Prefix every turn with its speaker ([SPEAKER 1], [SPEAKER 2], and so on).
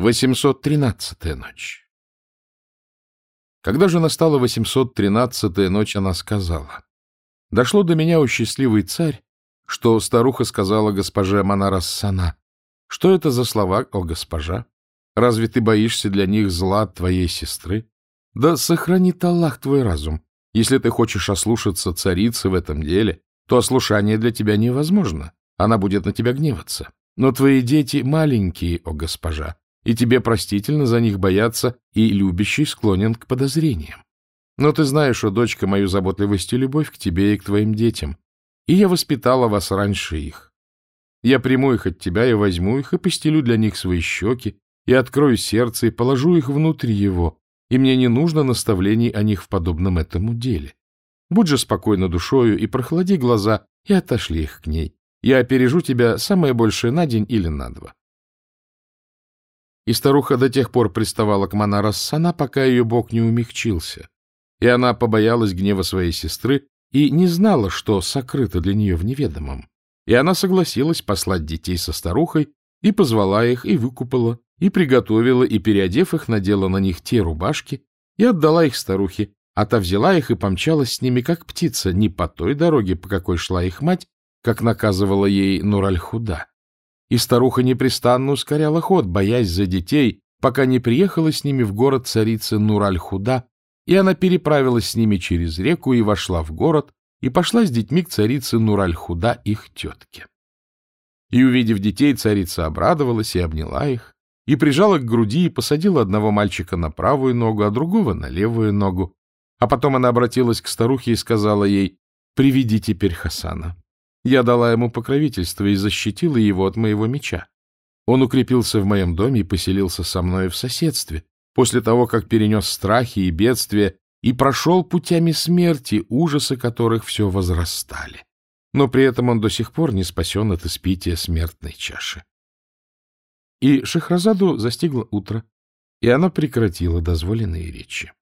[SPEAKER 1] 813-я ночь. Когда же настала 813-я ночь, она сказала, «Дошло до меня, о счастливый царь, что старуха сказала госпоже Манарассана. Что это за слова, о госпожа? Разве ты боишься для них зла твоей сестры? Да сохранит Аллах твой разум. Если ты хочешь ослушаться царицы в этом деле, то ослушание для тебя невозможно. Она будет на тебя гневаться. Но твои дети маленькие, о госпожа, и тебе простительно за них бояться, и любящий склонен к подозрениям. Но ты знаешь, о дочка, мою заботливость и любовь к тебе и к твоим детям, и я воспитала вас раньше их. Я приму их от тебя и возьму их, и постелю для них свои щеки, и открою сердце, и положу их внутрь его, и мне не нужно наставлений о них в подобном этому деле. Будь же спокойно душою и прохлади глаза, и отошли их к ней. Я опережу тебя самое большее на день или на два. И старуха до тех пор приставала к Манарас-Сана, пока ее бог не умягчился. И она побоялась гнева своей сестры и не знала, что сокрыто для нее в неведомом. И она согласилась послать детей со старухой, и позвала их, и выкупала, и приготовила, и, переодев их, надела на них те рубашки, и отдала их старухе, а та взяла их и помчалась с ними, как птица, не по той дороге, по какой шла их мать, как наказывала ей Нураль-Худа. И старуха непрестанно ускоряла ход, боясь за детей, пока не приехала с ними в город царица Нураль-Худа, и она переправилась с ними через реку и вошла в город, и пошла с детьми к царице Нураль-Худа, их тетке. И, увидев детей, царица обрадовалась и обняла их, и прижала к груди и посадила одного мальчика на правую ногу, а другого на левую ногу. А потом она обратилась к старухе и сказала ей, «Приведи теперь Хасана». Я дала ему покровительство и защитила его от моего меча. Он укрепился в моем доме и поселился со мной в соседстве, после того, как перенес страхи и бедствия и прошел путями смерти, ужасы которых все возрастали. Но при этом он до сих пор не спасен от испития смертной чаши. И Шахразаду застигло утро, и она прекратила дозволенные речи.